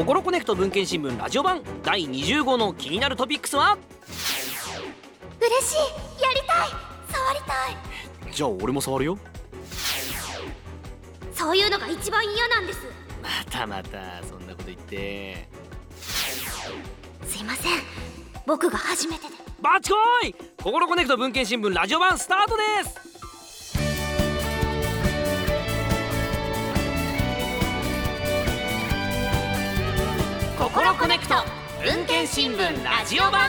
ココロコネクト文研新聞ラジオ版第20号の気になるトピックスは？嬉しいやりたい触りたい。じゃあ俺も触るよ。そういうのが一番嫌なんです。またまたそんなこと言って。すいません。僕が初めてで。バッチコイココロコネクト文研新聞ラジオ版スタートですココロコネクト文研新聞ラジオ版。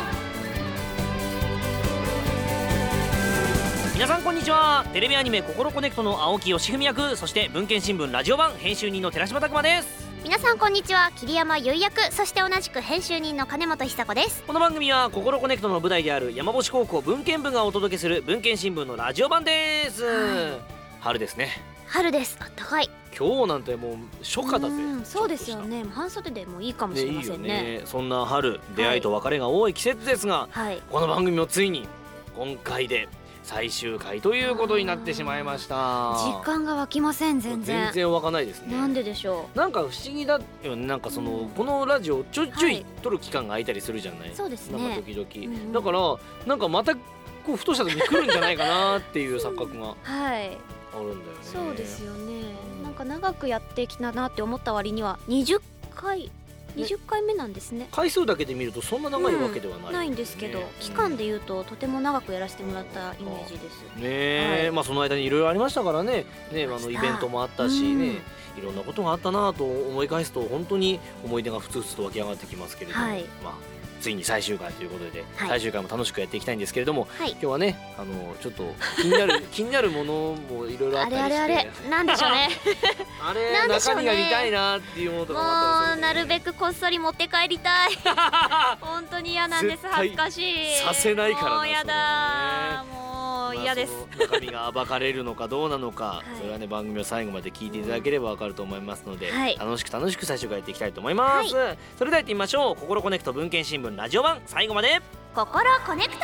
皆さんこんにちは。テレビアニメ「ココロコネクト」の青木義文役そして文研新聞ラジオ版編集人の寺島拓篤です。皆さんこんにちは。桐山唯役そして同じく編集人の金元寿子です。この番組は「ココロコネクト」の舞台である山星高校文研部がお届けする文研新聞のラジオ版です、は春ですね春です。あったかい。今日なんてもう初夏だぜ。うんそうですよね。半袖でもいいかもしれねいいよませんねね。そんな春出会いと別れが多い季節ですが、はい。この番組もついに今回で最終回ということになってしまいました。実感が湧きません全然。全然湧かないですね。なんででしょなんか不思議だよね。なんかその、うん。このラジオちょいちょはいい撮る期間が空いたりするじゃない、そうですね。なんか時々、うんうん。だからなんかまたこうふとした時に来るんじゃないかなっていう錯覚が。う はいあるんだよね。そうですよね。なんか長くやってきたなって思った割には20回20回目なんですね。回数だけで見るとそんな長いわけではない、ないんですけど、期間で言うととても長くやらせてもらったイメージです。ねえ、はい。まあその間にいろいろありましたからね。ねあのイベントもあったしね、うん。いろんなことがあったなと思い返すと本当に思い出がふつふつと湧き上がってきますけれども、はい。まあついに最終回ということで、はい。最終回も楽しくやっていきたいんですけれどもはい。今日はねあのちょっと気になる 気になるものもいろいろああったりして。れあれあれ。なんでしょうね。あれ なんでしょうね。中身が見たいなっていうものともかもあったうなるべくこっそり持って帰りたい。本当に嫌なんです。恥ずかしい。させないからなもう嫌だもう嫌です、中身が暴かれるのかどうなのか、はい。それはね番組を最後まで聞いていただければわかると思いますので、はい。楽しく楽しく最終回やっていきたいと思います、それでは行ってみましょう。ココロコネクト文研新聞ラジオ版。最後まで。ココロコネクト。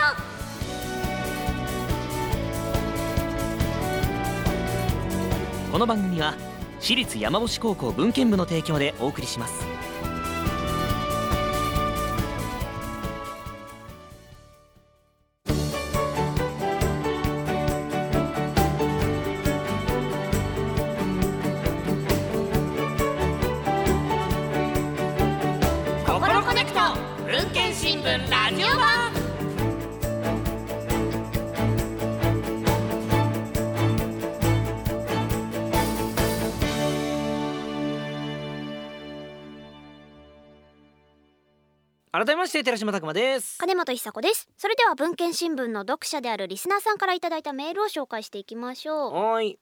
この番組は私立山星高校文献部の提供でお送りします改めまして寺島拓磨です。金本久子です。それでは文献新聞の読者であるリスナーさんからいただいたメールを紹介していきましょう。はーい。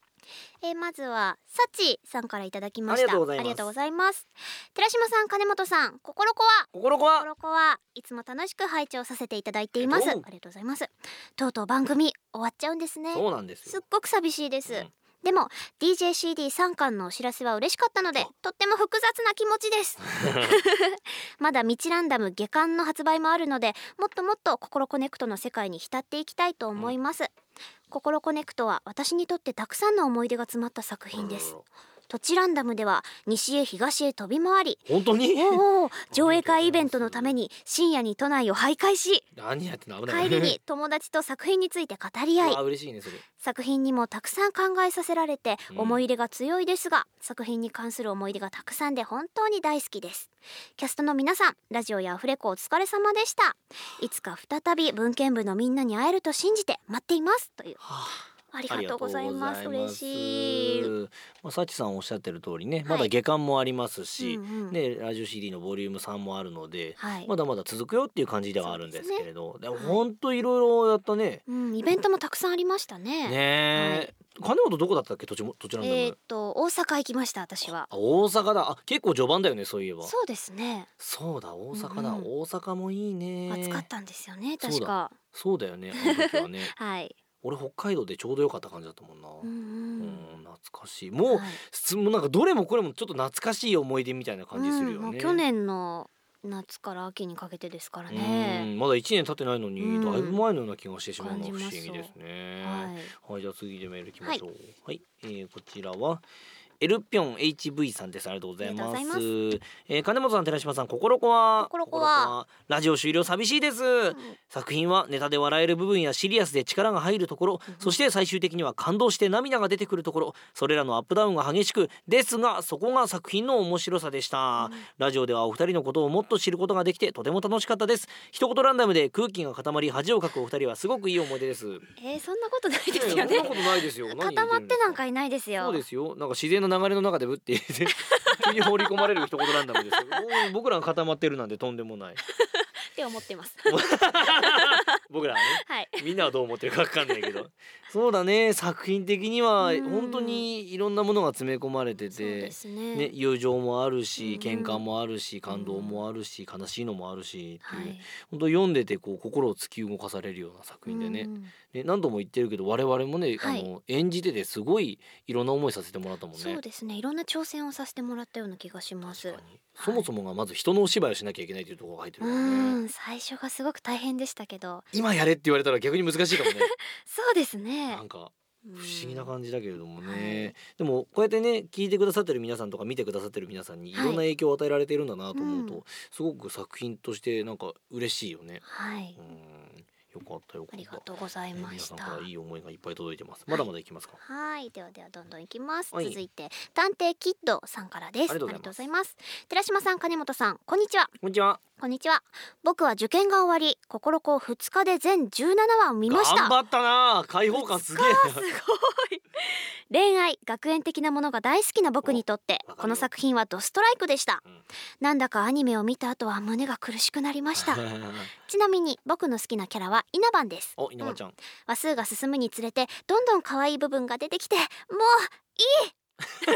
えーまずはサチさんからいただきました。ありがとうございます。寺島さん金本さん心子は？心子は？心子はいつも楽しく拝聴させていただいています。あありがとうございます。とうとう番組終わっちゃうんですね。そうなんですよ。すっごく寂しいです、うんでも DJCD3 巻のお知らせは嬉しかったのでとっても複雑な気持ちです。まだミチランダム下巻の発売もあるのでもっともっとココロコネクトの世界に浸っていきたいと思います、ココロコネクトは私にとってたくさんの思い出が詰まった作品ですミチランダムでは西へ東へ飛び回り本当に？おお 上映会イベントのために深夜に都内を徘徊し何やってんの危ない。帰りに友達と作品について語り合い。あ嬉しいねそれ。作品にもたくさん考えさせられてうん。思い入れが強いですが、作品に関する思い出がたくさんで本当に大好きです。キャストの皆さんラジオやアフレコお疲れ様でした。いつか再び文献部のみんなに会えると信じて待っています。という。はありがとうございます。嬉しい。まあ、サチさんおっしゃってる通りね、い。まだ下巻もありますし、うんうん。ね、ラジオ CD のボリューム3もあるので、はい、まだまだ続くよっていう感じではあるんですけれどで,、ね。もほんといろいろやったね。うん、イベントもたくさんありましたね。ねえ、金本どこだったっけ？土地も土地なんだえーっと大阪行きました私は。あ大阪だ。あ結構序盤だよねそういえば。そうですね。そうだ大阪だ、うんうん。大阪もいいね。暑かったんですよね確か。そうだよねあの時はね。はい俺北海道でちょうどよかった感じだったもんな、うんうん。うん懐かしい。もう、はい。すもうなんかどれもこれもちょっと懐かしい思い出みたいな感じするよね、うん去年の夏から秋にかけてですからうねんまだ1年経ってないのに、うん。だいぶ前のような気がしてしまうのは不思議ですね。はい。はい、じゃあ次でメールいきましょう。はい、えーこちらはエルピョン HV さんです。ありがとうございます。いえー金本さん寺島さん心子は心子はラジオ終了寂しいです、作品はネタで笑える部分やシリアスで力が入るところ、そして最終的には感動して涙が出てくるところ。それらのアップダウンが激しくですがそこが作品の面白さでした、ラジオではお二人のことをもっと知ることができてとても楽しかったです。一言ランダムで空気が固まり恥をかくお二人はすごくいい思い出です。えー、そんなことないですよ。いやいやそんなねことないですよ固まってなんかかいないですよ。そうですよ。なんか自然な流れの中でぶって 急に放り込まれる一言ランダムです僕らが固まってるなんてとんでもない。って思ってます 僕らはねはい。みんなはどう思ってるかわかんないけど。そうだね。作品的にはうん。本当にいろんなものが詰め込まれてて、すね。ね、友情もあるうん。し喧嘩もあるし感動もあるし悲しいのもあるしっていう、はい。本当読んでてこう心を突き動かされるような作品でね,、うん。ね何度も言ってるけど我々もね、はい。あの演じててすごいいろんな思いさせてもらったもんね。そうですね。いろんな挑戦をさせてもらったような気がします。そもそもがまず人のお芝居をしなきゃいけないというところが入ってるね。ん。最初がすごく大変でしたけど今やれって言われたら逆に難しいかもね。そうですね。なんか不不思議な感じだけれどもね、はい。でもこうやってね聞いてくださってる皆さんとか見てくださってる皆さんにいろんな影響を与えられているんだなと思うと、うん。すごく作品としてなんか嬉しいよね。はい。うんよかったよかった。ありがとうございましたね皆さんからいい思いがいっぱい届いてます。まだまだいきますか？はいではではどんどんいきます、はい続いて探偵キッドさんからですありがとうございます寺島さん金本さんこんにちはこんにちは。こんにちは僕は受験が終わり心子2日で全17話を見ました頑張ったな。開放感すげえな。すごい 恋愛学園的なものが大好きな僕にとってこの作品はドストライクでした、うん。なんだかアニメを見た後は胸が苦しくなりました。ちなみに僕の好きなキャラは稲葉です。お稲葉ちゃん。話数が進むにつれてどんどん可愛い部分が出てきてもういい。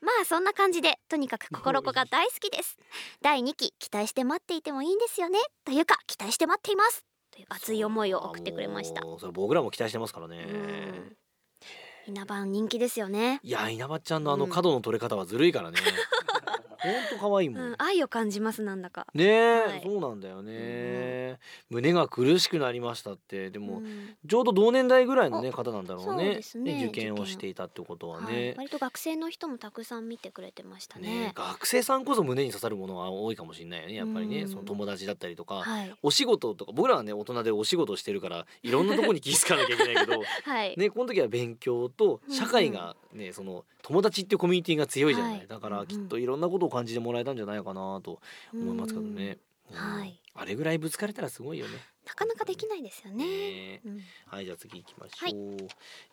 まあそんな感じでとにかく心子が大好きです。第2期期待して待っていてもいいんですよね。というか期待して待っています。という熱い思いを送ってくれました。それ僕らも期待してますからね。うん稲葉人気ですよねいや稲葉ちゃんのあのうん角の取れ方はずるいからね。ほんと可愛いもん。うん、愛を感じますなんだか。ねえ、はい。そうなんだよね、胸が苦しくなりましたって。でも、うん。ちょうど同年代ぐらいのね方なんだろうね。そうね。受験をしていたってことははい。ね,、割と学生の人もたくさん見てくれてましたね。ね学生さんこそ胸に刺さるものが多いかもしれないよねやっぱりね、うん。その友達だったりとか、はい。お仕事とか僕らはね大人でお仕事してるからいろんなとこに気づかなきゃいけないけど はい、ねこの時は勉強と社会がね、その友達っていうコミュニティが強いじゃない。だからきっといろんなことを感じてもらえたんじゃないかなと思いますけどね。うん。はい。あれぐらいぶつかれたらすごいよね。なかなかできないですよね。ねうん。はいじゃあ次行きましょう、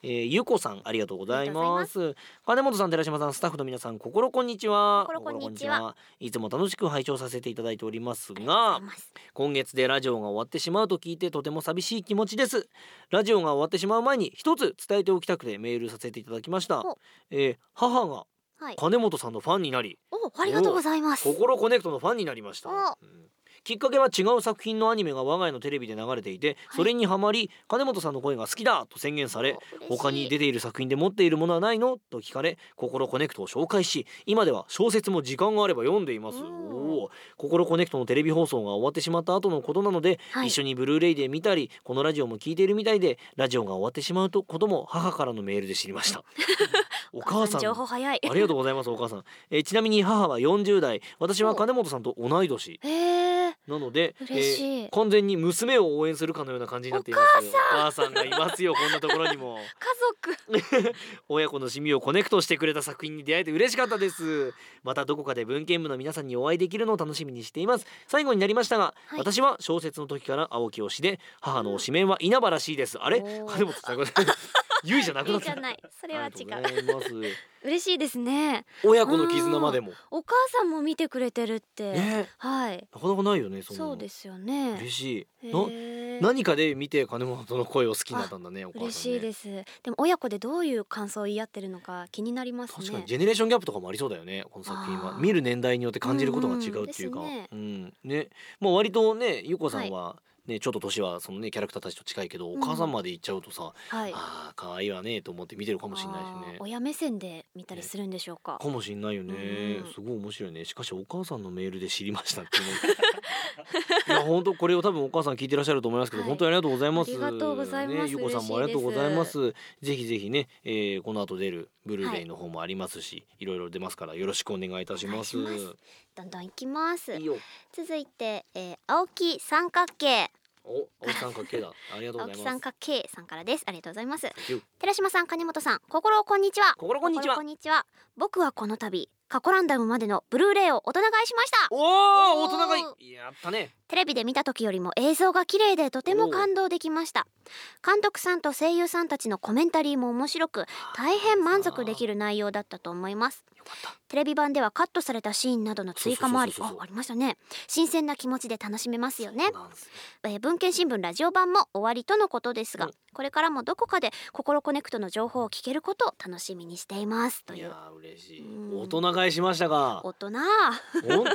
えーゆこさんありがとうございます。金本さん寺島さんスタッフの皆さん心こんにちは。心こんにちは。心いつも楽しく拝聴させていただいておりますがす。今月でラジオが終わってしまうと聞いてとても寂しい気持ちです。ラジオが終わってしまう前に一つ伝えておきたくてメールさせていただきました。えー母がはい金元さんのファンになり。おありがとうございます。心コネクトのファンになりました、お。うんきっかけは違う作品のアニメが我が家のテレビで流れていてそれにハマり金元さんの声が好きだと宣言され他に出ている作品で持っているものはないの？と聞かれココロコネクトを紹介し今では小説も時間があれば読んでいます。ココロコネクトのテレビ放送が終わってしまった後のことなので、はい。一緒にブルーレイで見たりこのラジオも聞いているみたいでラジオが終わってしまうとことも母からのメールで知りました。お母さん情報早い。ありがとうございますお母さん、えーちなみに母は40代。私は金本さんと同い年なので、えー完全に娘を応援するかのような感じになっていますお母さん。がいますよこんなところにも。家族。親子の趣味をコネクトしてくれた作品に出会えて嬉しかったです。またどこかで文献部の皆さんにお会いできるのを楽しみにしています。最後になりましたが、はい。私は小説の時から青木推しで母の推しメンは稲葉らしいです。あれ？おー。金本さんゆいじゃなくいないった。それは違う。嬉しいですね。親子の絆までも。お母さんも見てくれてるって、ね。はい。なかなかないよねそんなの。そうですよね。嬉しい。へなー何かで見て金本の声を好きになったんだねお母さんね。嬉しいです。でも親子でどういう感想を言い合ってるのか気になりますね。確かにジェネレーションギャップとかもありそうだよねこの作品は。見る年代によって感じることが違うっていうか。うんうんね。うん。ね。まあ割とねゆうこさんはねちょっと年はそのねキャラクターたちと近いけどお母さんまで行っちゃうとさはい。あー可愛いわねと思って見てるかもしれないしね。親目線で見たりするんでしょうか、かもしんないよね。うんすごい面白いね。しかしお母さんのメールで知りましたっていや本当これを多分お母さん聞いてらっしゃると思いますけど、はい。本当にありがとうございます。ありがとうございます。ね、ゆうこさんもありがとうございます。ぜひぜひね、えー、この後出るブルーレイの方もありますし、い、ろいろ出ますからよろしくお願いいたします。ます。どんどんいきます。いいよ。続いて、えー、青木三角形。お青木さんかけだ。ありがとうございます。青木三角形さんからです。ありがとうございます。寺島さん金本さん心こんにちは。心こんにちは。心こんにちは。僕はこの度過去ランダムまでのブルーレイを大人買いしました。おおい。いやったね。テレビで見た時よりも映像が綺麗でとても感動できました。監督さんと声優さんたちのコメンタリーも面白く大変満足できる内容だったと思います。テレビ版ではカットされたシーンなどの追加もありあありましたね。新鮮な気持ちで楽しめますよね。えー文献新聞ラジオ版も終わりとのことですが、うん。これからもどこかで心コネクトの情報を聞けることを楽しみにしていますという。いやー嬉しい。うん。大人買いしましたが大人。本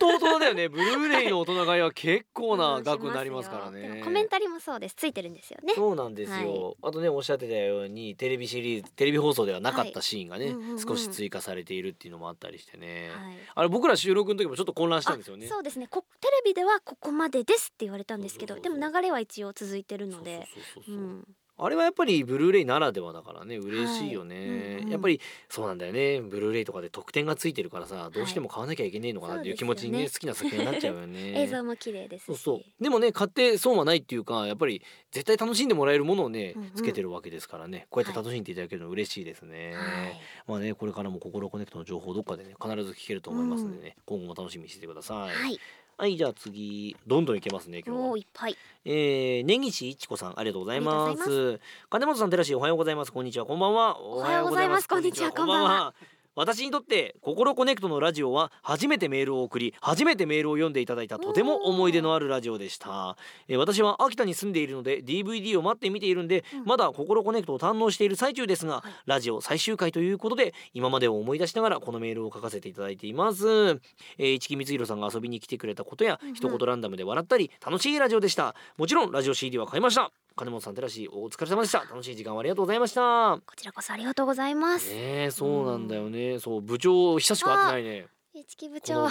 当大人だよね。ブ ルーレイの大人買いは結構な額になりますからね。もコメンタリーもそうです。ついてるんですよね。そうなんですよ、はい。あとねおっしゃってたようにテレビシリーズテレビ放送ではなかったシーンがね、はい。うんうんうん。少し追加されているっていうのもあったりしてね、はい。あれ僕ら収録の時もちょっと混乱したんですよね。あそうですね。こテレビではここまでですって言われたんですけどでも流れは一応続いてるので。そうそうそうそう。うんあれはやっぱりブルーレイならではだからね嬉しいよね、はい。うんうん。やっぱりそうなんだよね。ブルーレイとかで特典がついてるからさどうしても買わなきゃいけねえのかなっていう気持ちにね,、そうです好きな作品になっちゃうよね。映像も綺麗ですし。そうそう。でもね買って損はないっていうかやっぱり絶対楽しんでもらえるものをね、うんうん。つけてるわけですからね。こうやって楽しんでいただけるの嬉しいですね、はい。まあねこれからも心コネクトの情報どっかでね必ず聞けると思いますんでね、今後も楽しみにしててください。はいはいじゃあ次どんどんいけますね今日は。もういっぱい。えー、根岸一子さんありがとうございます。金元さん寺島さんおはようございます。こんにちは。こんばんは。おはようございます。こんにちは。こんばんは私にとってココロコネクトのラジオは初めてメールを送り初めてメールを読んでいただいたとても思い出のあるラジオでした、えー私は秋田に住んでいるので DVD を待って見ているんで、うんまだココロコネクトを堪能している最中ですが、はい。ラジオ最終回ということで今までを思い出しながらこのメールを書かせていただいています、えー、市木光弘さんが遊びに来てくれたことや、うんうん。一言ランダムで笑ったり楽しいラジオでした。もちろんラジオ CD は買いました金本さん寺氏お疲れ様でした。楽しい時間をありがとうございました。こちらこそありがとうございます、ねえそうなんだよね、そう部長久しく会ってないね。市木部長。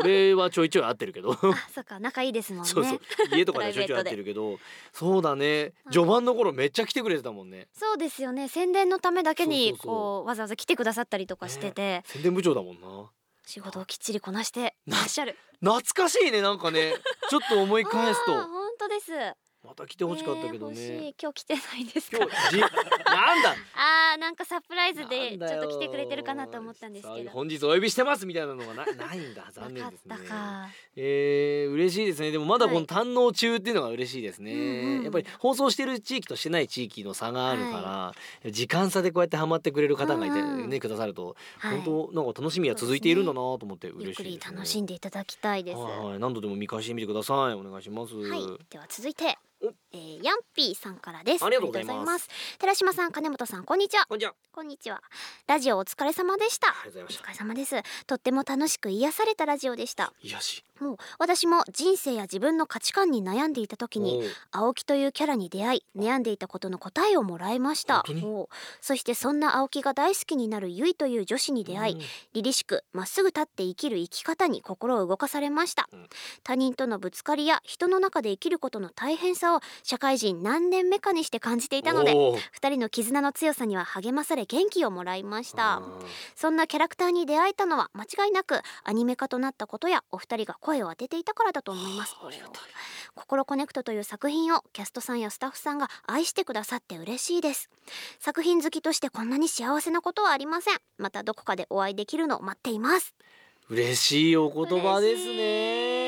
俺はちょいちょい会ってるけど。あそっか仲いいですもんね。そうそう。家とかでちょいちょい会ってるけど。そうだね。序盤の頃めっちゃ来てくれてたもんね。そうですよね。宣伝のためだけにこうわざわざ来てくださったりとかしてて、宣伝部長だもんな。仕事をきっちりこなしていらっしゃる。懐かしいねなんかね。ちょっと思い返すと。本当ですまた来てほしかったけどね。い。今日来てないですか？なんだ？あーなんかサプライズでちょっと来てくれてるかなと思ったんですけど。本日お呼びしてますみたいなのがなないんだ。残念ですね。なかったか。えー、嬉しいですね。でもまだこのはい。堪能中っていうのが嬉しいですね、うんうんやっぱり放送してる地域としてない地域の差があるから、時間差でこうやってハマってくれる方がいて、うんうん。ねくださると、はい。本当なんか楽しみは続いているんだなと思ってゆっくり嬉しいです、ね、楽しんでいただきたいです。はいははい。何度でも見返してみてください。お願いします、い。では続いて。おえー、ヤンピーさんからです。ありがとうございます。寺島さん金本さんこんにちは。こんにちは。こんにちは。ラジオお疲れ様でした。お疲れ様です。とっても楽しく癒されたラジオでした。癒しもう私も人生や自分の価値観に悩んでいた時に青木というキャラに出会い悩んでいたことの答えをもらいました。そしてそんな青木が大好きになるゆいという女子に出会いうん。凛々しくまっすぐ立って生きる生き方に心を動かされました、うん。他人とのぶつかりや人の中で生きることの大変さを社会人何年目かにして感じていたのでおう。二人の絆の強さには励まされ元気をもらいました。そんなキャラクターに出会えたのは間違いなくアニメ化となったことやお二人が声を当てていたからだと思います。心コネクトという作品をキャストさんやスタッフさんが愛してくださって嬉しいです。作品好きとしてこんなに幸せなことはありません。またどこかでお会いできるのを待っています。嬉しいお言葉ですね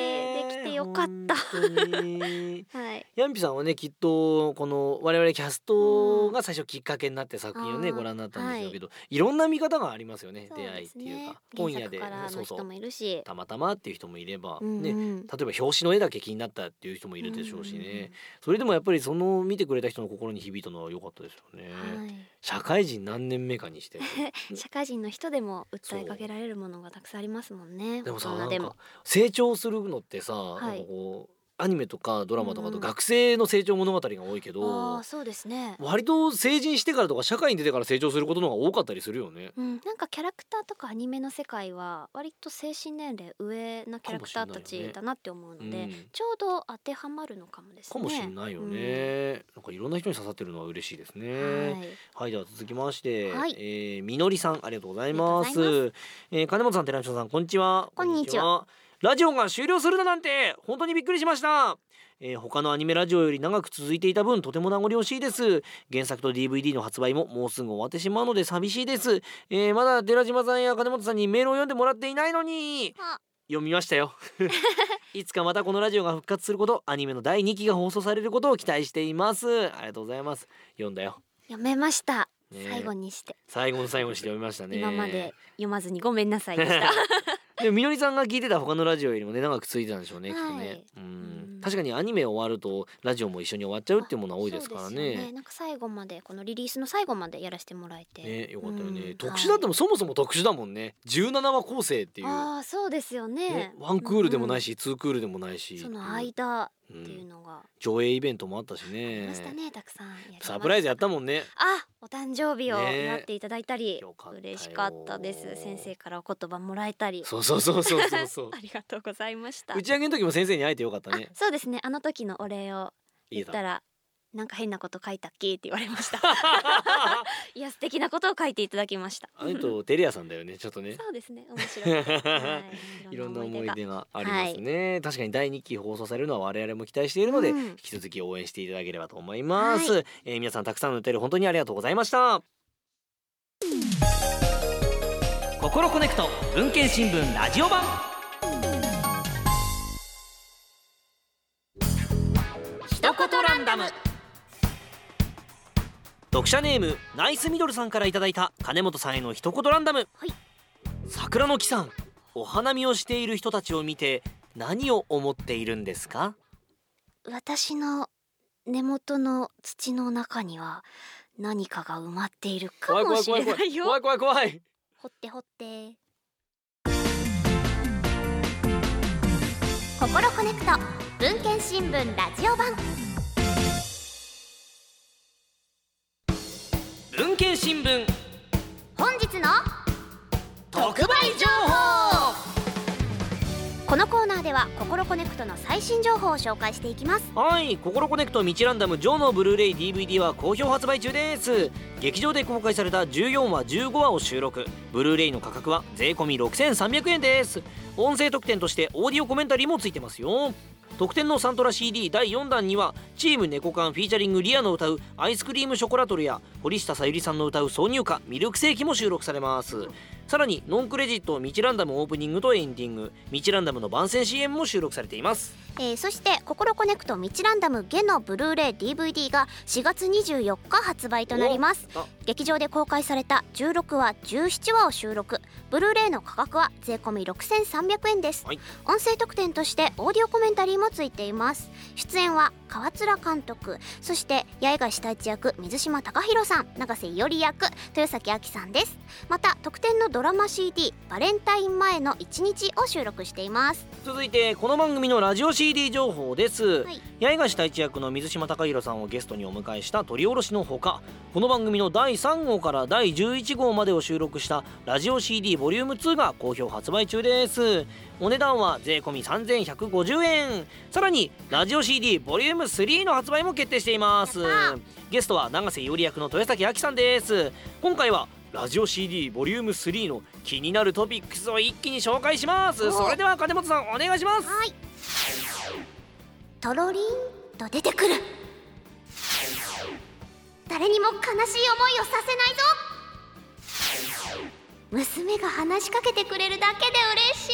てよかった。はい。ヤンピさんはねきっとこの我々キャストが最初きっかけになって作品をね、ご覧になったんでしょうけど、い、ろんな見方がありますよねそう出会いっていうか。本屋でそうそう。たまたまっていう人もいれば、うんうん。ね例えば表紙の絵だけ気になったっていう人もいるでしょうしね、それでもやっぱりその見てくれた人の心に響いたのは良かったですよね、はい。社会人何年目かにして。社会人の人でも訴えかけられるものがたくさんありますもんねでもさなんか成長するのってさ、いなんかこうアニメとかドラマとかうんと学生の成長物語が多いけあどあそうですね。割と成人してからとか社会に出てから成長することの方が多かったりするよね。うん、なんかキャラクターとかアニメの世界は割と精神年齢上なキャラクターたちだなって思うので、うん。ちょうど当てはまるのかもですね。かもしれないよね、なんかいろんな人に刺さってるのは嬉しいですね。はい。はい、では続きまして、はい。えーみのりさんありがとうございます。えー金本さん、寺内さん、こんにちは。こんにちはラジオが終了するだなんて本当にびっくりしました。えー他のアニメラジオより長く続いていた分とても名残惜しいです。原作と DVD の発売ももうすぐ終わってしまうので寂しいです、えーまだ寺島さんや金本さんにメールを読んでもらっていないのに。あ。読みましたよ。いつかまたこのラジオが復活することアニメの第2期が放送されることを期待しています。ありがとうございます。読んだよ。読めました、ね最後にして、最後の最後にして読みましたね。今まで読まずにごめんなさいでした。でもみのりさんが聞いてた他のラジオよりもね長く続いてたんでしょうね、はい。きっとね。ううん。ん確かにアニメ終わるとラジオも一緒に終わっちゃうっていうものは多いですからそうです。よねなんか最後までこのリリースの最後までやらせてもらえて、ねよかったよね、うん。特殊だってもそもそも特殊だもんね。17話構成っていう、ああそうですよね。ね、ワンクールでもないし、し、ツークールでもないし。その間うんっていうのが上映イベントもあったしありねましたねたくさんサプライズやったもんね。あお誕生日をね。祝っていただいたり、よかったよ。嬉しかったです。先生からお言葉もらえたり。そうそうそうそうそうそう。ありがとうございました。打ち上げの時も先生に会えてよかったね。あそうですね。あの時のお礼を言ったらなんか変なこと書いたっけって言われました。あ いや素敵なことを書いていただきました。の人テレ屋さんだよねちょっとね。そうですね面白い、はい いろんな思いが出がありますね、確かに第2期放送されるのは我々も期待しているので、うん。引き続き応援していただければと思います、はえー皆さんたくさんのお便り本当にありがとうございました。心コネクト文献新聞ラジオ版読者ネームナイスミドルさんからいただいた金本さんへの一言ランダム、はい。桜の木さんお花見をしている人たちを見て何を思っているんですか？私の根元の土の中には何かが埋まっているかもしれないよ。怖い怖い怖い。掘って掘って。ココロコネクト文研新聞ラジオ版文研新聞。本日の特売情報。このコーナーではココロコネクトの最新情報を紹介していきます。はい「ココロコネクトミチランダム上のブルーレイ DVD」は好評発売中です。劇場で公開された14話15話を収録。ブルーレイの価格は税込み6300円です音声特典としてオーディオコメンタリーもついてますよ。特典のサントラ CD 第4弾にはチームねこかん featuring リアの歌う「アイスクリームショコラトル」や堀下さゆりさんの歌う挿入歌「ミルクセーキ」も収録されます。さらにノンクレジット「ミチランダム」オープニングとエンディング「ミチランダム」の番宣 CM も収録されています、えー、そして「ココロコネクトミチランダム」下のブルーレイ DVD が4月24日発売となります。劇場で公開された16話17話を収録。ブルーレイの価格は税込6300 300円です、はい、音声特典としてオーディオコメンタリーもついています。出演は川面監督。そして八重樫太一役水島貴弘さん。永瀬伊織役豊崎亜紀さんです。また特典のドラマ CD「バレンタイン前の1日」を収録しています。続いてこの番組のラジオ CD 情報です、はい、八重樫太一役の水島貴弘さんをゲストにお迎えした取り下ろしのほかこの番組の第3号から第11号までを収録したラジオ CD ボリューム2が好評発売中です。お値段は税込み3150円。さらにラジオ CD ボリューム3の発売も決定しています。ゲストは永瀬伊織役の豊崎亜紀さんです。今回はラジオ CD ボリューム3の気になるトピックスを一気に紹介します。おそれでは金本さんお願いします。はい。とろりんと出てくる。誰にも悲しい思いをさせないぞ娘が話しかけてくれるだけで嬉しい。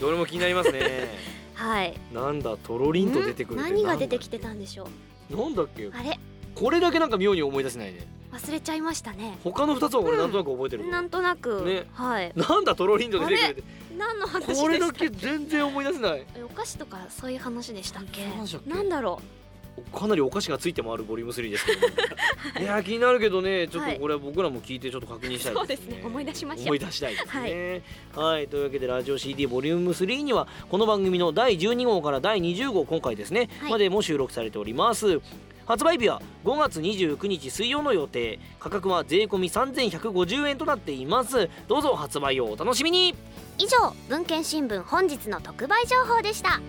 どれも気になりますね。はい。なんだとろりんと出てくる何が出てきてたんでしょう。だなんだっけ？あれ？これだけなんか妙に思い出せないね。忘れちゃいましたね。他の二つは俺なんとなく覚えてる、なんとなく、ね。はい。なんだとろりんと出てくるって。何の話でしたこれだけ全然思い出せない。えお菓子とかそういう話でしたっけ？なんだろかなりお菓子がついてもあるボリューム3ですけど もい。やー気になるけどねちょっとこれは僕らも聞いてちょっと確認したいですね。そうですね。思い出しまし思い出したいですね。はい、というわけでラジオ CD ボリューム3にはこの番組の第12号から第20号今回ですね、はい。までも収録されております。発売日は5月29日水曜の予定。価格は税込み3150円となっています。どうぞ発売をお楽しみに。以上文献新聞本日の特売情報でした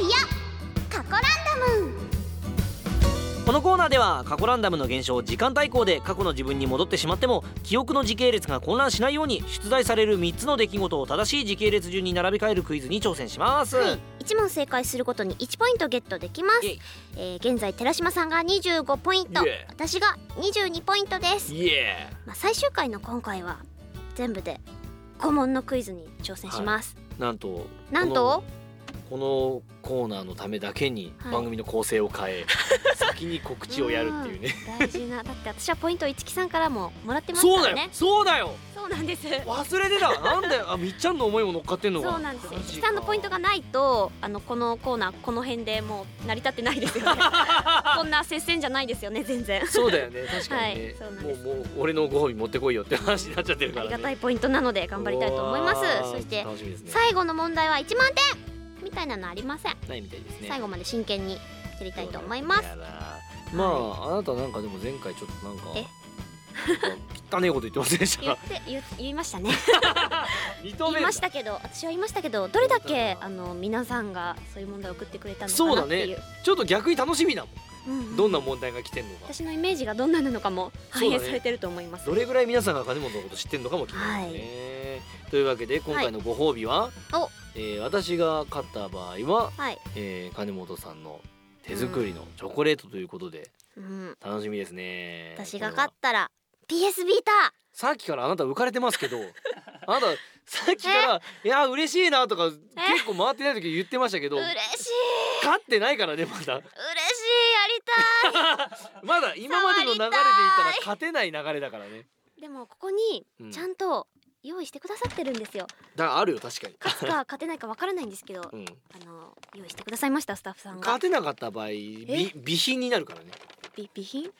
いや過去ランダム。このコーナーでは過去ランダムの現象時間対抗で過去の自分に戻ってしまっても記憶の時系列が混乱しないように出題される3つの出来事を正しい時系列順に並び替えるクイズに挑戦します、はい、1問正解するごとに1ポイントゲットできます。えー現在寺島さんが25ポイント。私が22ポイントです、まあ、最終回の今回は全部で5問のクイズに挑戦します、ーなんとなんと？このコーナーのためだけにはい。番組の構成を変え、先に告知をやるっていうね。うん大事な。だって私はポイント一木さんからももらってますそうだよ。からねそうだよ。そうなんです。忘れてた。なんだよあみっちゃんの思いも乗っかってんの？かそうなんです。よ一木さんのポイントがないとあのこのコーナーこの辺でもう成り立ってないですよね。こんな接戦じゃないですよね全然。そうだよね。確かにね、はい。もうもう俺のご褒美持ってこいよって話になっちゃってるから、ね、ありがたいポイントなので頑張りたいと思います。そしてね最後の問題は1万点みたいなのありません。ないみたいですね。最後まで真剣にやりたいと思います。まあ、あなたなんかでも前回ちょっとなんかえ？汚ねえこと言ってませんでし言ったて言言いましたね。認言いましたけど私は言いましたけどどれだけあの皆さんがそういう問題を送ってくれたのかそうだなっていう。ね。ちょっと逆に楽しみだもん、うんうん。どんな問題が来てんのか。私のイメージがどんななのかも反映されてると思います、どれぐらい皆さんが金本のこと知ってんのかも気になるね、というわけで今回のご褒美は、おえー私が勝った場合は、はい、えー金本さんの手作りのチョコレートということでうん、楽しみですね。私が勝ったら PS ビータさっきからあなた浮かれてますけどあなたさっきから「いや嬉しいな」とか結構回ってない時言ってましたけど嬉しい。勝ってないからねまだ。嬉しいやりたい。まだ今までの流れで言ったら勝てない流れだからね。でもここにうん。ちゃんと用意してくださってるんですよ、だからあるよ確かに、勝つか 勝てないかわからないんですけどうん、あの用意してくださいましたスタッフさんが。勝てなかった場合び備品になるからね、び備品？うん、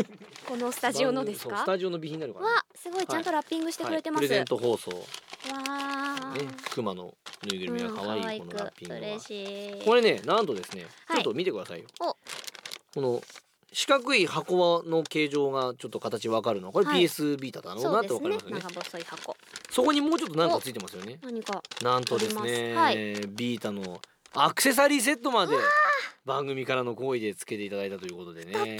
このスタジオのですか？スタジオの備品になるから、ね、わすごいちゃんとラッピングしてくれてます、はい、プレゼント放送ね熊のぬいぐるみが可愛いこのラッピングは、嬉しい。これねなんとですねはいちょっと見てくださいよ、お。この四角い箱の形状がちょっと形わかるのこれはい。PS ビータだろうなってわかりますよね。長細い箱。そこにもうちょっとなんかついてますよね。何か。なんとですね、ビータのアクセサリーセットまで番組からの好意でつけていただいたということでね。あり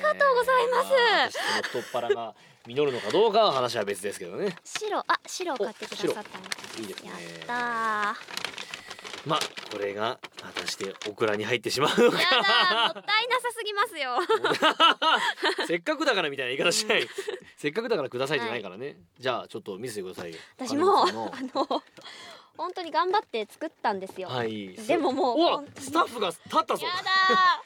がとうございます。太っ腹が実るのかどうかは話は別ですけどね。白あ白を買ってくださったのいいですねやったまあこれが果たしてオクラに入ってしまうのか。ーやだーもったいなさすぎますよ。せっかくだからみたいな言い方しない。せっかくだからくださいじゃないからね、じゃあちょっと見せてくださいよ。私もあの本当に頑張って作ったんですよ、はい。でももうスタッフが立ったぞ。やだ。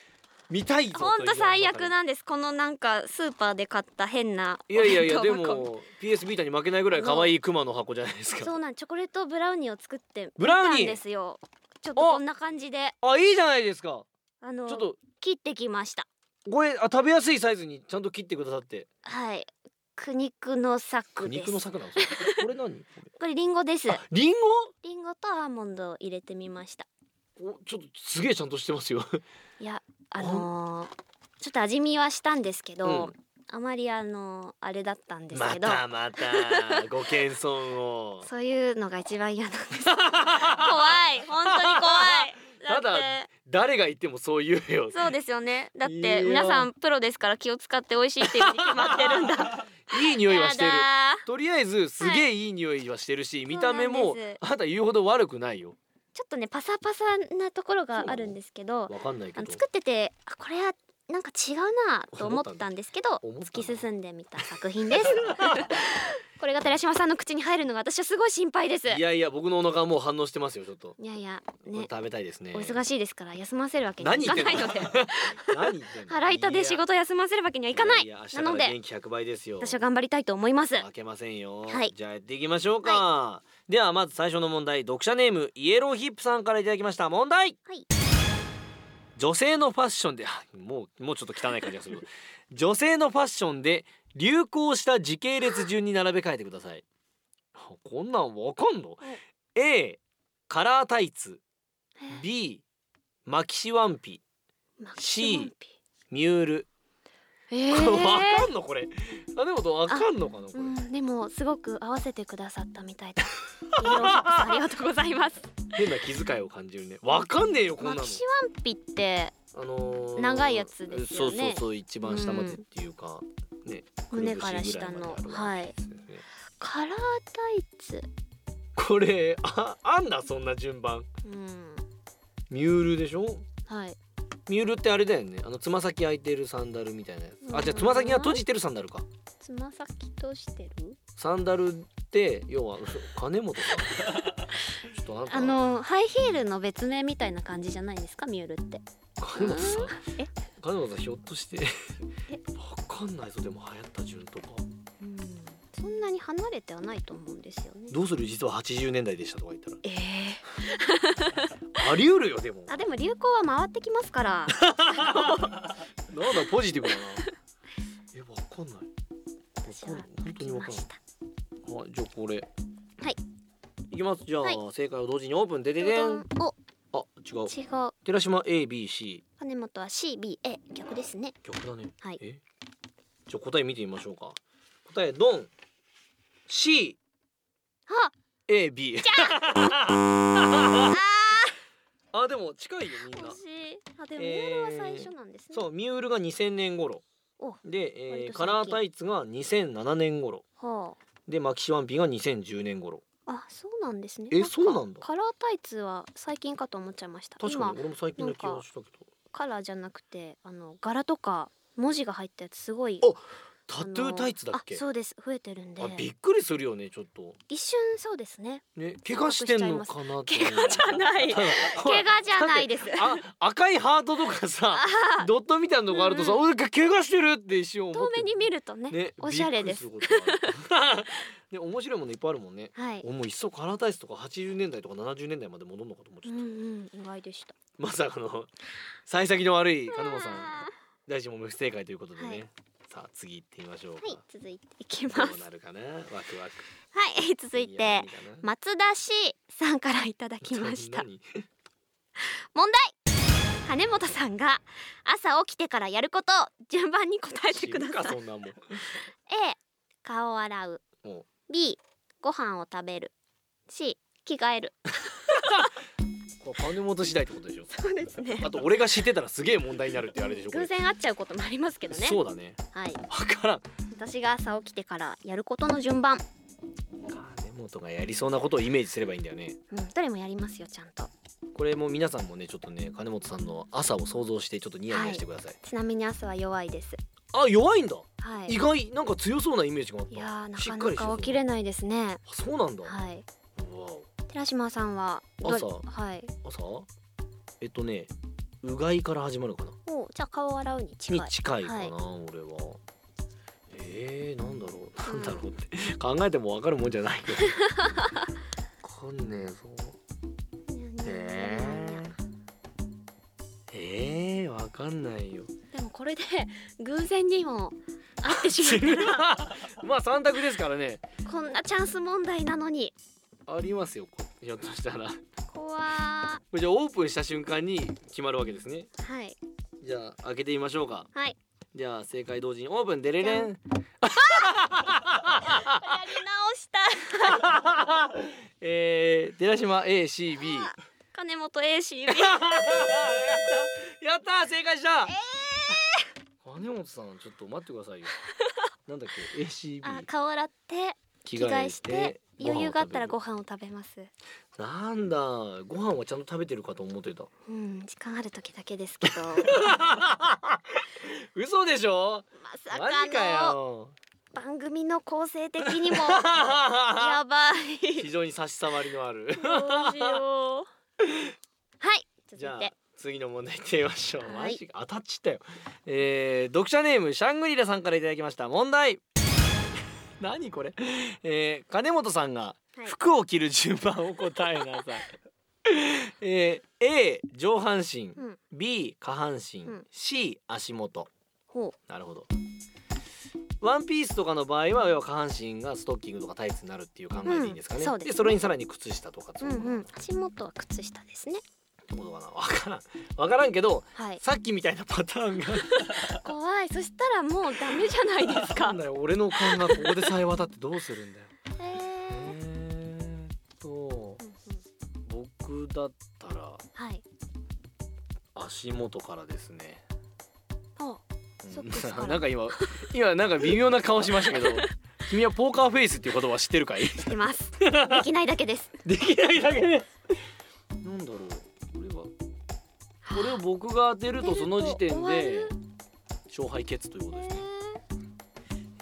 見たい本当最悪ななんです。このなんかスーパーで買った変ないやいやいやでも PS ビータに負けないぐらい可愛いクマの箱じゃないですか。そうなんチョコレートブラウニーを作ってブラウニー？ですよ。ちょっとこんな感じで。あいいじゃないですか。あのちょっと。切ってきました。これあ食べやすいサイズにちゃんと切ってくださって。はい。苦肉の策苦です。肉の策なんですかこれ何？ここれリンゴです。リンゴ？リンゴとアーモンドを入れてみました。おちょっとすげえちゃんとしてますよ。いやあのーちょっと味見はしたんですけど、うん。あまりあのーあれだったんですまけど、たまたご謙遜を。そういうのが一番嫌なんです。怖い。本当に怖い。だ ただ誰が言ってもそう言うよ。そうですよね。だって皆さんプロですから気を使って美味しいっていうに決まってるんだいい匂いはしてる。とりあえずすげえいい匂いはしてるし、見た目もあなた言うほど悪くないよ。ちょっとねパサパサなところがあるんですけどわかんないけど。作っててあこれはなんか違うなと思ったんですけど 突き進んでみた作品です。これが寺島さんの口に入るのが私はすごい心配です。いやいや僕のお腹はもう反応してますよちょっと、いやいやね。食べたいですね。お忙しいですから休ませるわけにはいかないので。腹痛で仕事休ませるわけにはいかない。なのでから元気100倍ですよ。私は頑張りたいと思います。負けませんよ、はい。じゃあやっていきましょうか、ではまず最初の問題。読者ネームイエローヒップさんからいただきました。問題。はい女性のファッションであもうもうちょっと汚い感じがする 女性のファッションで流行した時系列順に並べ替えてください。こんなんわかんの？A カラータイツ。B マキシワンピ。C ミュールえこれわーかんの？これ。あでもわかんのかな？これ。うん、でもすごく合わせてくださったみたいだ。ありがとうございます。変な気遣いを感じるね。わかんねえよこんなの。マキシワンピってあのー長いやつですよね。そうそうそう一番下までっていうか、ね胸から下の。くるぶしぐらい。カラータイツ。これああんなそんな順番。うん。ミュールでしょ？はい。ミュールってあれだよね。あのつま先開いてるサンダルみたいなやつ。あうん。じゃあつま先が閉じてるサンダルか。つま先としてる？サンダルって要は金本さんちょっとあなたあのハイヒールの別名みたいな感じじゃないですか？ミュールって。金本さん？え？金本さんひょっとして？え？わかんないぞ。でも流行った順とか。うん。そんなに離れてはないと思うんですよね。どうする？実は80年代でしたとか言ったら。ええ あり得るよでも。あでも流行は回ってきますから。なんだポジティブだな。えわかんない。私は本当にわかんない。書きました。はいじゃあこれ。はい。いきます。じゃあ、はい。正解を同時にオープン。でででん。お。あ違う。違う。寺島 ABC 金本は C B A 逆ですね。曲だね。はい。え？じゃあ答え見てみましょうか。答えドン CAB はあ でも近いよみんな惜しい。あでもえーミュールは最初なんですね。そうミュールが2000年頃おで、えーカラータイツが2007年頃はでマキシワンピが2010年頃あ。あそうなんですね。えかそうなんだカラータイツは最近かと思っちゃいました。今確かに俺も最近の気がしたけどカラーじゃなくてあの柄とか文字が入ったやつすごい。おタトゥータイツだっけ？あそうです。増えてるんで。あびっくりするよねちょっと。一瞬そうですね。ね怪我してんのかな怪我じゃない。怪我じゃないです。あ赤いハートとかさあドットみたいなのがあるとさ、うん俺怪我してるって一瞬思って。遠目に見るとねねおしゃれです。ね面白いものいっぱいあるもんね。はい。俺もういっそカラータイツとか80年代とか70年代まで戻るのかと思っちゃった、うんうん意外でした。まさかの幸先の悪い金本さん。あ大地も無不正解ということでね、はいさあ次行ってみましょうはい続いていきどます。う。なるかなワクワク。はい 続いて松田 C さんからいただきました。何？問題。羽本さんが朝起きてからやることを順番に答えてください。そんなもん。A 顔を洗う。も B ご飯を食べる。C 着替える 金本次第ってことでしょ。そうですね。あと俺が知ってたらすげえ問題になるってあれでしょ偶然会っちゃうこともありますけどね。そうだね。はい。わからん。私が朝起きてからやることの順番。金本がやりそうなことをイメージすればいいんだよね。うんどれもやりますよちゃんと。これも皆さんもねちょっとね金本さんの朝を想像してちょっとニヤニヤしてください、ちなみに朝は弱いです。あ弱いんだ、はい。意外なんか強そうなイメージがあった。いやーなしかなか起きれないですね。あそうなんだ、はい寺島さんはど朝？はい。朝？えっとねうがいから始まるかな？おじゃあ顔を洗うに近い。に近いかな、はい。俺は。えー、なんだろう？なんだろうって、考えても分かるもんじゃないけど。わかんねえぞ。えー、えー、わかんないよ。でもこれで偶然にも会ってしまった まあ三択ですからね。こんなチャンス問題なのに。ありますよこひょっとしたら。こ怖。ーれじゃあオープンした瞬間に決まるわけですね。はい。じゃあ開けてみましょうか。はい。じゃあ正解同時にオープンデレレンやり直した。えー、寺島 ACB 金本 AC やったやったー正解した。金本さんちょっと待ってくださいよ。なんだっけ？ACB あ顔洗って着着替えして余裕があったらご飯を食べます。なんだ。ご飯はちゃんと食べてるかと思ってた。うん時間ある時だけですけど。嘘でしょ？まさマジかかのよ。番組の構成的にも。やばい。非常に差し障りのある。どうしよう。はい続じゃあいて次の問題いってみましょう、はい。マジか。当たっちったよ。えー、読者ネームシャングリラさんからいただきました。問題 何これ？えー、金本さんがはい。服を着る順番を答えなさい。えー、A 上半身、うん。B 下半身、うん。C 足元。なるほど。ワンピースとかの場合は要は下半身がストッキングとかタイツになるっていう考えでいいんですかね,、うん。そうですね。それにさらに靴下とかそううんうん。足元は靴下ですねってことかな。分からん。分からんけどはい。さっきみたいなパターンが。怖い。そしたらもうダメじゃないですなかんだよ俺の勘がここでさえ渡ってどうするんだよ。えとうんうん僕だったらはい。足元からですね。あうん。なんか今今なんか微妙な顔しましたけど 君はポーカーフェイスっていう言葉知ってるかい？知ってます。できないだけです。できないだけでなんだろうこれを僕が当てるとその時点でる勝敗決ということえですね。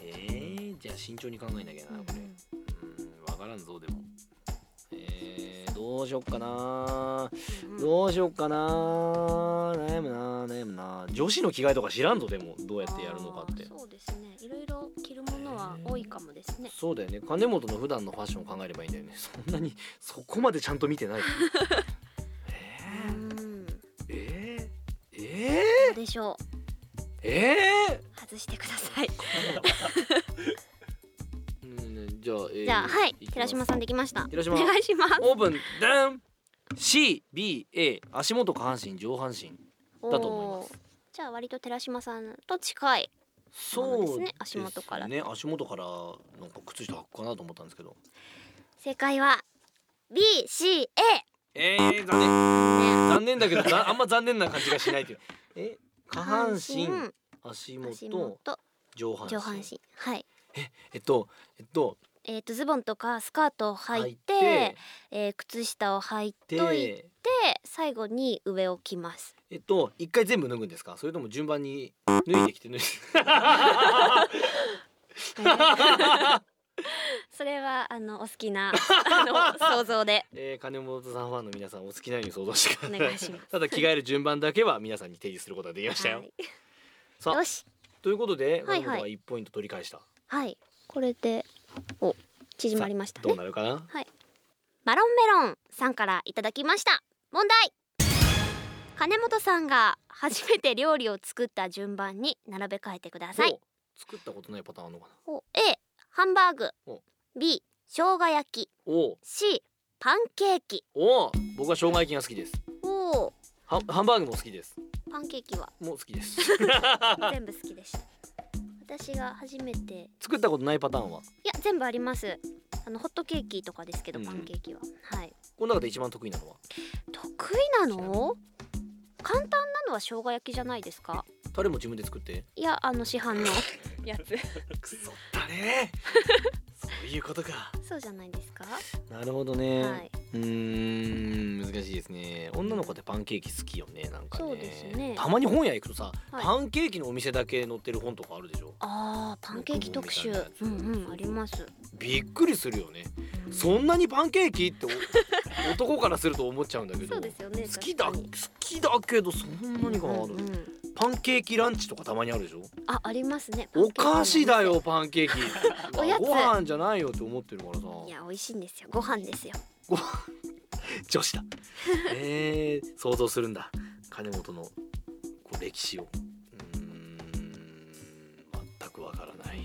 えー、じゃあ慎重に考えなきゃなこれ。ーうん分からんぞでも。えー、どうしよっかな。うんどうしよっかな。悩むな悩むな。女子の着替えとか知らんぞでもどうやってやるのかって。そうですね。いろいろ着るものは多いかもですね。そうだよね。金本の普段のファッションを考えればいいんだよね。そんなにそこまでちゃんと見てない。えー、えどうでしょう。ー、え外してください。じゃあ、えーじゃあはい。寺島さんできました。お願いします。オープン。ダン。CBA 足元下半身上半身だと思います。じゃあ割と寺島さんと近い。そうですね。足元から。ね足元からなんか靴下履くかなと思ったんですけど。正解は BCA えー、残念。残念だけどなあんま残念な感じがしないけどえ下半身足足元元上半身。上半身はい。えっとえっとえー、とズボンとかスカートを履いて履いてえー靴下を履いといでて最後に上を着ます。えっと一回全部脱ぐんですか？それとも順番に脱いできて脱いで それはあのお好きな あの想像で。えー、金本さんファンの皆さんお好きなように想像してください。ただ着替える順番だけは皆さんに提示することができましたよ、はい。さあよし。ということではいはい。金本は1ポイント取り返した、はい。これでお縮まりましたどうねなるかな？マロンメロンさんからいただきました。問題。金本さんが初めて料理を作った順番に並べ替えてください。お作ったことないパターンあるのかな？お A ハンバーグ。お。B 生姜焼き。お。C パンケーキ。お。僕は生姜焼きが好きです。お。ーハンハンバーグも好きです。パンケーキは？もう好きです。全部好きでした。私が初めて。作ったことないパターンは？いや全部あります。あのホットケーキとかですけど、うん。パンケーキは。はい。この中で一番得意なのは？得意なの？簡単なのは生姜焼きじゃないですか？タレも自分で作って。いやあの市販の やつ。くそだね。そういうことか。そうじゃないですか？なるほどね、はい。うーん難しいですね。女の子ってパンケーキ好きよねなんかね。そうですね。たまに本屋行くとさ、はい。パンケーキのお店だけ載ってる本とかあるでしょ？あーパンケーキ特集。うんうんあります、びっくりするよね、うんそんなにパンケーキってお 男からすると思っちゃうんだけどそうですよね好きだ好きだけどそんなにかある、うんうんパンケーキランチとかたまにあるでしょ？あありますねお菓子だよパパンケーキ。おやつ。ご飯じゃないよって思ってるからさ。いや美味しいんですよ。ご飯ですよ。女子だ。えー、想像するんだ。金本のこう歴史を。うーん全くわからない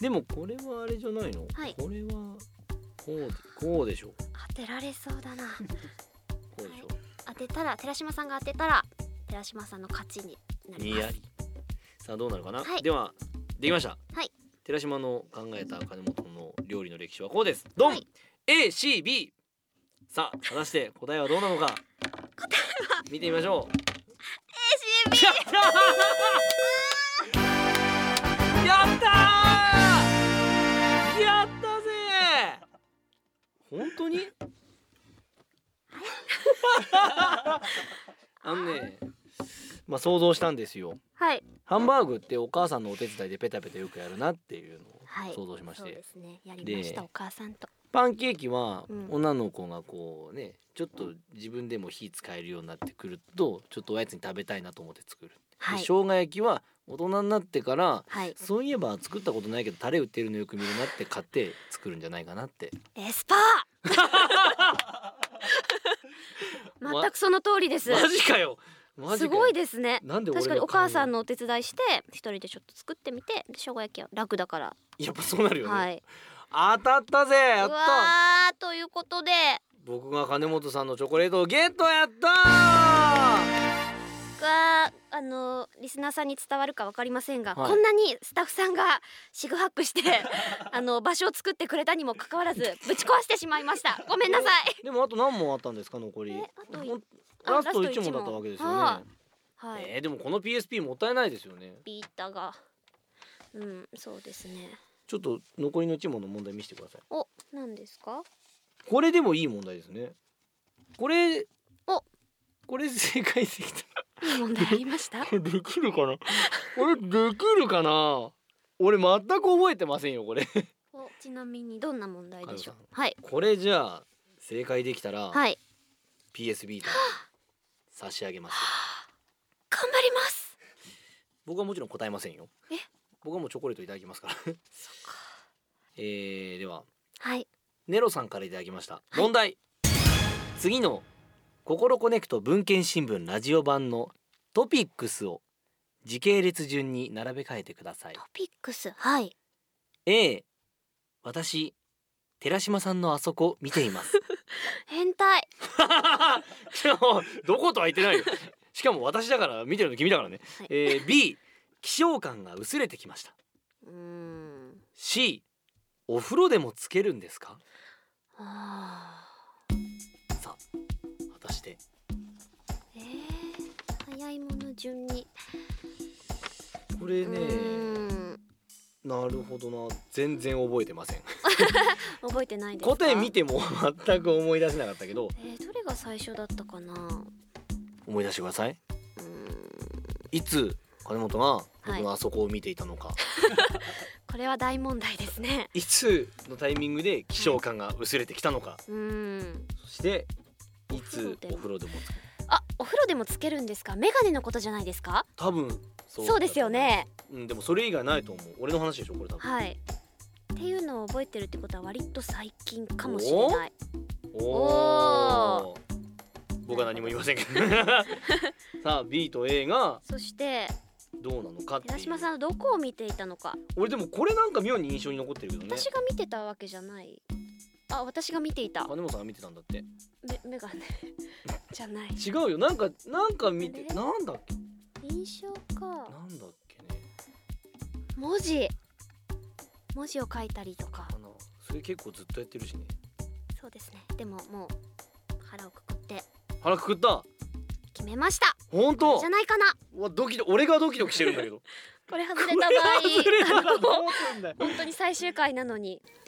でもこれはあれじゃないの、はい。これはこうこうでしょ当てられそうだな。こうでしょ、当てたら寺島さんが当てたら寺島さんの勝ちになります。にやり。さあどうなるかな、はい。ではできました。はい。寺島の考えた金本の料理の歴史はこうです。ドン、はい。ACB さあ果たして答えはどうなのか。見てみましょう。ACB 本当に？あのねまあ想像したんですよ。はい。ハンバーグってお母さんのお手伝いでペタペタよくやるなっていうのはい。を想像しまして、そうですね。やりましたでお母さんと。パンケーキはうん。女の子がこうねちょっと自分でも火使えるようになってくるとちょっとおやつに食べたいなと思って作る、はい。で生姜焼きは大人になってからはい。そういえば作ったことないけどタレ売ってるのよく見るなって買って作るんじゃないかなって。エスパー！全くその通りです。マジかよ。マジかよ。すごいですね。なんで俺が確かにお母さんののお手伝いして一人でちょっと作ってみてで生姜焼きは楽だから。やっぱそうなるよね、はい。当たったぜやっうたということで。僕が金本さんのチョコレートをゲットやったーがあのリスナーさんに伝わるかわかりませんが、はい。こんなにスタッフさんが四苦八苦して あの場所を作ってくれたにもかかわらずぶち壊してしまいました。ごめんなさい。でもあと何問あったんですか残り？えあとほんあラストラスト1問だったわけですよね、ははい、えー、でもこの PSP もったいないですよね。ビータが。うんそうですね。ちょっと残りの1問の問題見せてください。お何ですか？これでもいい問題ですね。これお。これ正解できたいい問題ありました？できるかな？これできるかな？俺全く覚えてませんよこれ。おちなみにどんな問題でしょう？はい。これじゃあ正解できたら、はい。PS ビータ差し上げます 頑張ります！僕はもちろん答えませんよ。え？僕はもうチョコレートいただきますから。そっか。えー、では。はい。ネロさんからいただきました、問題。次の「ココネクト文献新聞ラジオ版」のトピックスを時系列順に並べ替えてください。トピックスはい。A 私寺島さんのあそこ見ています。変態。しかもどことは言ってないよ。しかも私だから見てるの君だからね、はい。えー B 気象感が薄れてきました。うーん。C お風呂でもつけるんですか？あさ順に。うこれねなるほどな。全然覚えてません。覚えてないですか？答え見ても全く思い出せなかったけど。えー、どれが最初だったかな？思い出してください。いつ金本がはい。僕のあそこを見ていたのか、これは大問題ですね。い、つのタイミングで気象感が薄れてきたのか、うーん。そしていつお風呂でも。つけあお風呂でもつけるんですか？メガネのことじゃないですか？多分そそうですよね。うんでもそれ以外ないと思う。俺の話でしょこれ多分。はい。っていうのを覚えてるってことは割と最近かもしれない。おおお僕は何も言いませんけど。さあ B と A がそしてどうなのかっていう。寺島さんはどこを見ていたのか。俺でもこれなんか妙に印象に残ってるけどね。私が見てたわけじゃないあ私が見ていた。金本さんが見てたんだって。メメガネ。じゃない。違うよ。なんかなんか見てあれ？なんだっけ？印象か。なんだっけね。文字。文字を書いたりとか。あのそれ結構ずっとやってるしね。そうですね。でももう腹をくくって。腹くくった？決めました。本当？じゃないかな。うわドキド俺がドキドキしてるんだけど。これ外れた場合。本当に最終回なのに。えー、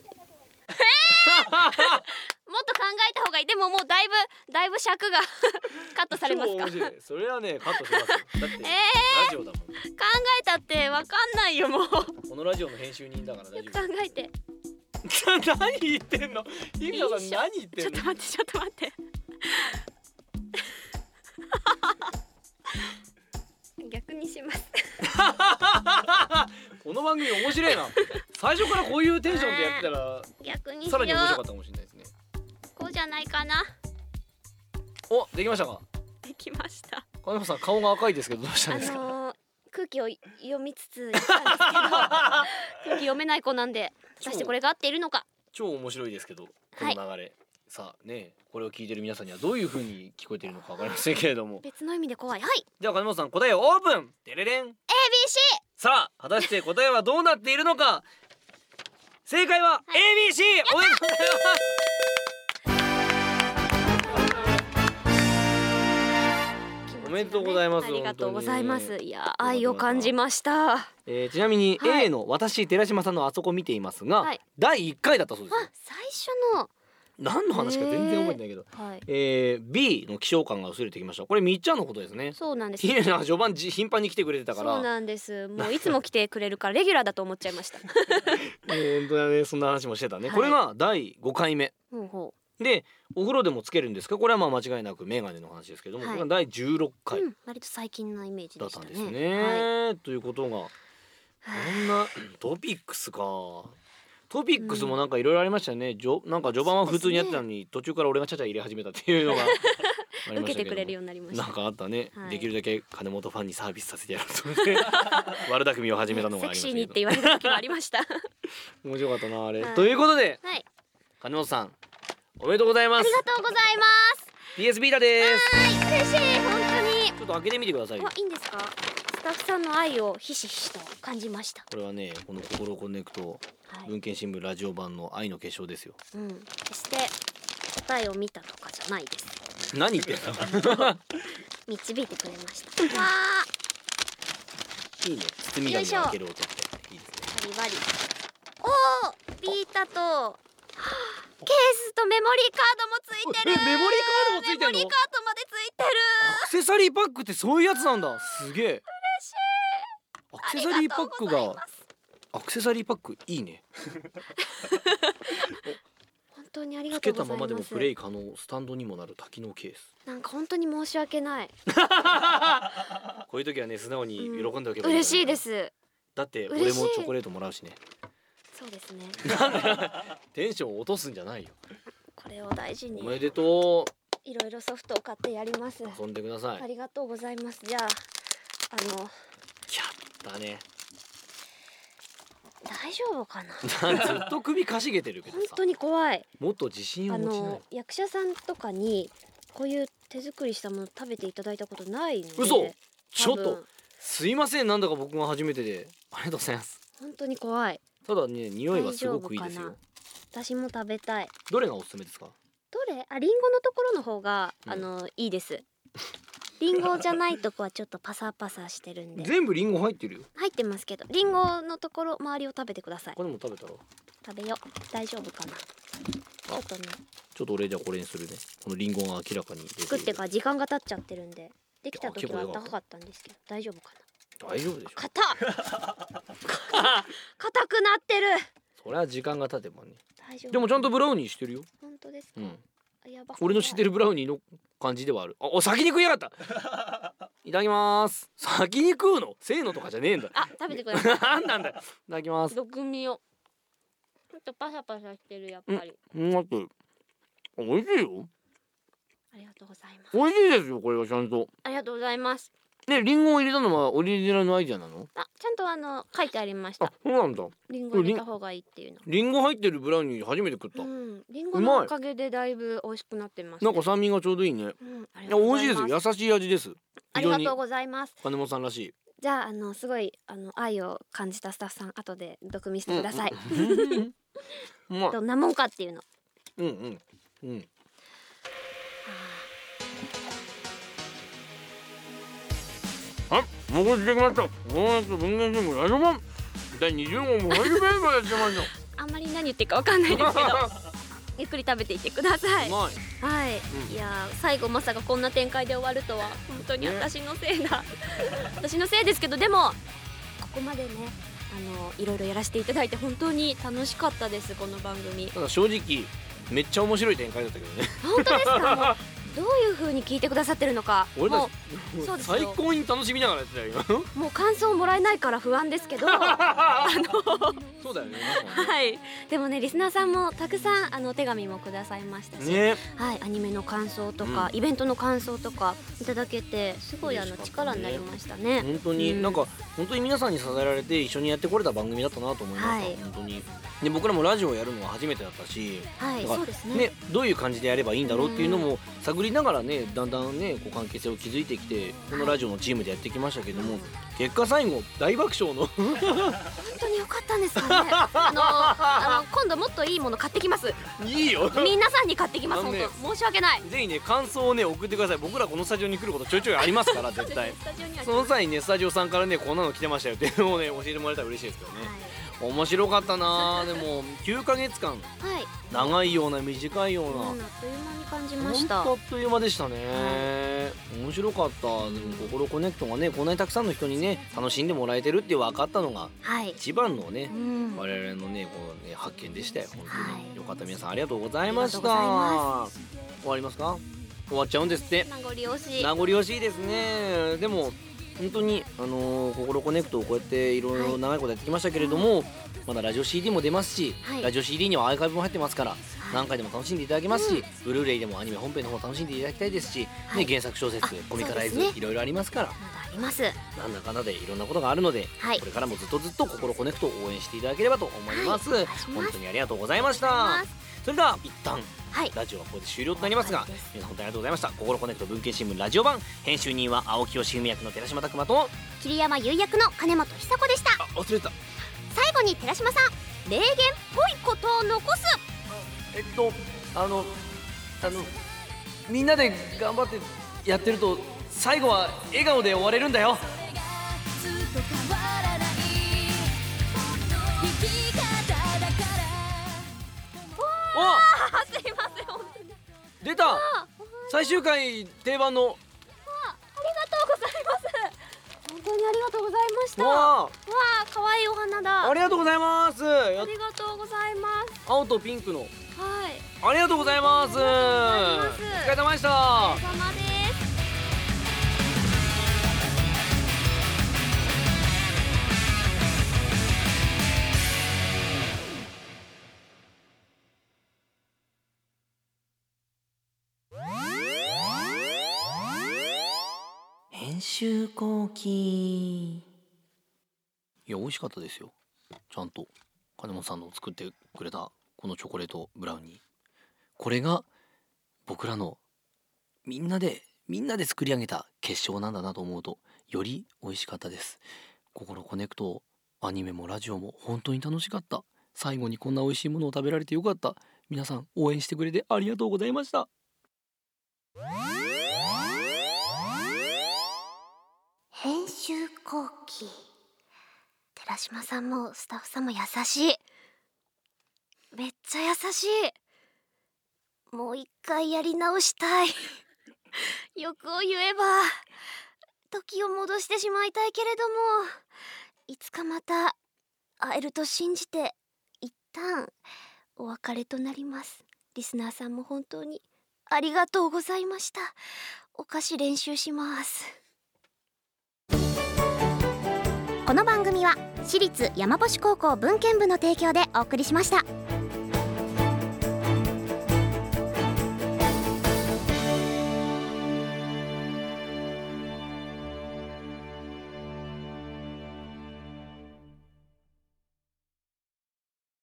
もっと考えた方がいい。でももうだいぶだいぶ尺が カットされますか。考超面白い。それはねカットしますよ。だって、えラジオだもん。えたってわかんないよもう。よこのラジオの編集人だから大く丈考えて。夫何言ってんの？日比野さん何言ってんの？ちょっと待ってちょっと待って。逆にしますこの番組面白いな。最初からこういうテンションでやってたら逆にさらに面白かうったかもしれないですね。こうじゃないかな。おできましたか？できました。金本さん顔が赤いですけどどうしたあんですか、のー、空気を読みつつ空気読めない子なんで果たしてこれが合っているのか。超面白いですけどこの流れ、さあねこれを聞いてる皆さんにはどういう風に聞こえてるのかわかりませんけれども。別の意味で怖い。はい。では金本さん答えをオープン。デレレン。ABC さあ果たして答えはどうなっているのか？正解は ABC おめでとうございますおめでとうございますありがとうございます。いや愛を感じました。えーちなみにはい。A の私寺島さんのあそこ見ていますが、はい。第1回だったそうですよ。あ最初の何の話か全然覚えてないけど、はい。えー、B の希少感が薄れてきました。これみっちゃんのことですね。そうなんです。いやな序盤じ頻繁に来てくれてたから。そうなんです。もういつも来てくれるからレギュラーだと思っちゃいました。えー本当だね。そんな話もしてたね、はい。これが第5回目。ほうほでお風呂でもつけるんですか？これはまあ間違いなくメガネの話ですけども、はい。これが第16う、回。うん、割と最近のイメージだっでしたたねんですね。はい。ということがはこんなトピックスかトピックスもなんかいろいろありましたよね、じょなんか序盤は普通にやってたのに、途中から俺がちゃちゃ入れ始めたっていうのが受けてくれるようになりました。なんかあったね、はいできるだけ金本ファンにサービスさせてやろうと思って 悪巧みを始めたのがありましたセクシーにって言われた時もありました面白かったなあれ、はい。ということではい。金本さんおめでとうございます。ありがとうございます。PS ビータです。はい嬉しい本ちょっと開けてみてくださいいいんですか？スタッフさんの愛をひしひしと感じました。これはねこの心コネクトはい、文献新聞ラジオ版の愛の結晶ですよ。うん、決して答えを見たとかじゃないです。何言ってんの？導いてくれました。わあいいね。包み紙を開ける音って。いいですね。バリバリ。おおビータとはあケースとメモリーカードもついてる。えメモリーカードもついてんの？メモリーカードまでついてる。アクセサリーパックってそういうやつなんだ。すげえ。嬉しい。アクセサリーパックがアクセサリーパックいいね。本当にありつがとうございまけたますまでもプレイ可能。スタンドにもなる多機能ケース。なんか本当に申し訳ない。こういう時はね素直に喜んでおけばいい嬉しいです。だって嬉しい俺もチョコレートもらうしね。そうですね。テンション落とすんじゃないよ。これを大事に。おめでといろいろソフトを買ってやります。う遊んでください。ありがとうございます。じゃああのやったね大丈夫かな？ずっと首かしげてるけどさ。本当に怖い。もっと自信をあ持ちな役者さんとかにこういう手作りしたもの食べていただいたことないので嘘！ちょっとすいません。なんだか僕が初めてで。ありがとうございます。本当に怖い。ただね匂いはすごくいいですよ。私も食べたい。どれがおすすめですか？どれ？あリンゴのところの方が、うん。あのいいですリンゴじゃないとこはちょっとパサパサしてるんで。全部リンゴ入ってるよ。入ってますけどリンゴのところ周りを食べてください。これも食べたら食べよう。大丈夫かな。ちょっとね。ちょっと俺じゃあこれにするね。このリンゴが明らかに作ってから時間が経っちゃってるんで。できた時はいや結構よかった。高かったんですけど大丈夫かな。大丈夫でしょ。硬っ。硬くなってる。それは時間が経てばね。大丈夫。でもちゃんとブラウニーしてるよ。本当ですか、うん。あやば。俺の知ってるブラウニーの感じではある。あお先に食いやがった。いただきます。先に食うの？せーのとかじゃねえんだ。あ食べてください。な んなんだよ。いただきます。毒味を。ちょっとパサパサしてるやっぱり。うん待って。美味しいよ。ありがとうございます。美味しいですよこれはちゃんと。ありがとうございますねリンゴを入れたのはオリジナルのアイデアなの？あちゃんとあの書いてありましあたそうなんだ。リンゴ入れた方がいいっていうの。リンゴ入ってるブラウニー初めて食った、うんリンゴのおかげでだいぶ美味しくなってます、ね、なんか酸味がちょうどいいね。うん、ありいや美味しいです優しい味です。ありがとうございます。金本さんらしい。じゃああのすごいあの愛を感じたスタッフさん後で毒味してください、うん。うまいどんなもんかっていうの。うんうん。うんあ、もうこれできました。もうやつ文芸新聞ラジオ版第20号もファイルペーやってまし あんまり何言ってるかわかんないですけどた。ゆっくり食べていってください。い。はい、うんいやー最後まさかこんな展開で終わるとは本当にね私のせいだ、私のせいですけどでもここまでねあのいろいろやらせていただいて本当に楽しかったですこの番組正直めっちゃ面白い展開だったけどね。本当ですか？どういう風に聞いてくださってるのか。俺たもうですよ。最高に楽しみながらやってたよ。もう感想もらえないから不安ですけど。そうだよね。はい。でもねリスナーさんもたくさんあのお手紙もくださいましたし、ね。ね。はい、アニメの感想とか、うイベントの感想とかいただけてすごいあの力になりましたね。本当に、うん。なんか本当に皆さんに支えられて一緒にやってこれた番組だったなと思いました、はい。本当に。で僕らもラジオをやるのは初めてだったし、はい、そうですね。ね、どういう感じでやればいいんだろうっていうのも探りながらねだんだんねこう関係性を築いてきてこのラジオのチームでやってきましたけども、結果最後大爆笑の。本当に良かったんですかね。あのあの今度もっといいもの買ってきます。いいよ。皆さんに買ってきます。本当。申し訳ない。ぜひね感想をね送ってください。僕らこのスタジオに来ることちょいちょいありますから絶対。その際にねスタジオさんからねこんなの来てましたよっていうのをね教えてもらえたら嬉しいですけどね、面白かったな。でも9ヶ月間。はい。長いような短いような、うんあっという間に感じま本した。当あっという間でしたね、面白かった。でも心コネクトがねこんなにたくさんの人にね楽しんでもらえてるって分かったのがはい。一番のねうん。我々のねこうね発見でしたよ。本当に、はい。よかった皆さんありがとうございました。終わりますか？終わっちゃうんですって。名残惜しい。名残惜しいですね。でも本当にあのーココロコネクトをこうやっていろいろ長いことやってきましたけれども、まだラジオ CD も出ますし、はい。ラジオ CD にはアーカイブも入ってますから、い。何回でも楽しんでいただけますし、ブルーレイでもアニメ本編の方楽しんでいただきたいですし、はい。ね、原作小説あコミカライズ、ね。いろいろありますから。あります。なんだかんだでいろんなことがあるので、はい。これからもずっとずっとココロコネクトを応援していただければと思います,、本当にありがとうございました。それでは一旦はい。ラジオはここで終了となりますが皆さん本当にありがとうございました。心コネクト文系新聞ラジオ版編集人は青木義文役の寺島拓磨と桐山優役の金本久子でした。あ忘れてた。最後に寺島さん霊言っぽいことを残す。えっとあのあのみんなで頑張ってやってると最後は笑顔で終われるんだよ。ずっと変わらお。あすいません本当に。出た。最終回定番の。ありがとうございます。本当にありがとうございました。わわあ可愛いお花だ。あありがとうございます。やありがとうございます。青とピンクの。はい。ありがとうございます。お疲れ様でした。お疲れ様です編集後期いや美味しかったですよ。ちゃんと金本さんの作ってくれたこのチョコレートブラウニー。これが僕らのみんなでみんなで作り上げた結晶なんだなと思うとより美味しかったです。心コネクトアニメもラジオも本当に楽しかった。最後にこんな美味しいものを食べられてよかった。皆さん応援してくれてありがとうございました。後期寺島さんもスタッフさんも優しい。めっちゃ優しい。もう一回やり直したい。欲を言えば時を戻してしまいたいけれどもいつかまた会えると信じて一旦お別れとなります。リスナーさんも本当にありがとうございました。お菓子練習します。この番組は私立山星高校文献部の提供でお送りしました。